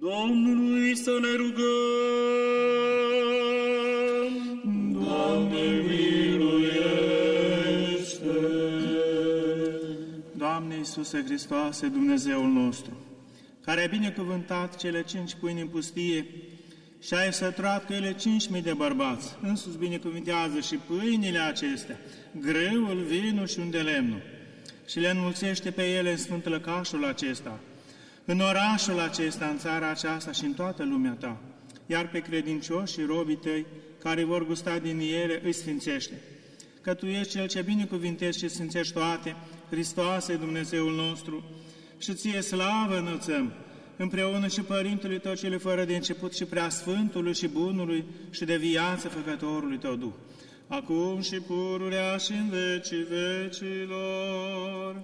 Domnului să ne rugăm. Doamne, miluiește! Doamne Iisuse Hristoase, Dumnezeul nostru, care ai binecuvântat cele cinci pâini în pustie și ai săturat cu ele cinci mii de bărbați, însuți binecuvintează și pâinile acestea, greul, vinul și unde lemnul, și le înmulțește pe ele în sfânt lăcașul acesta, în orașul acesta, în țara aceasta și în toată lumea ta, iar pe credincioși și robii tăi, care vor gusta din ele, îi sfințește. Că Tu ești Cel ce binecuvintezi și sfințești toate, Hristoase, Dumnezeul nostru, și Ție slavă înălțăm, împreună și Părintele Tău cele fără de început și prea Sfântului și Bunului și de viață Făcătorului Tău Duh, acum și pururea și în vecii vecilor.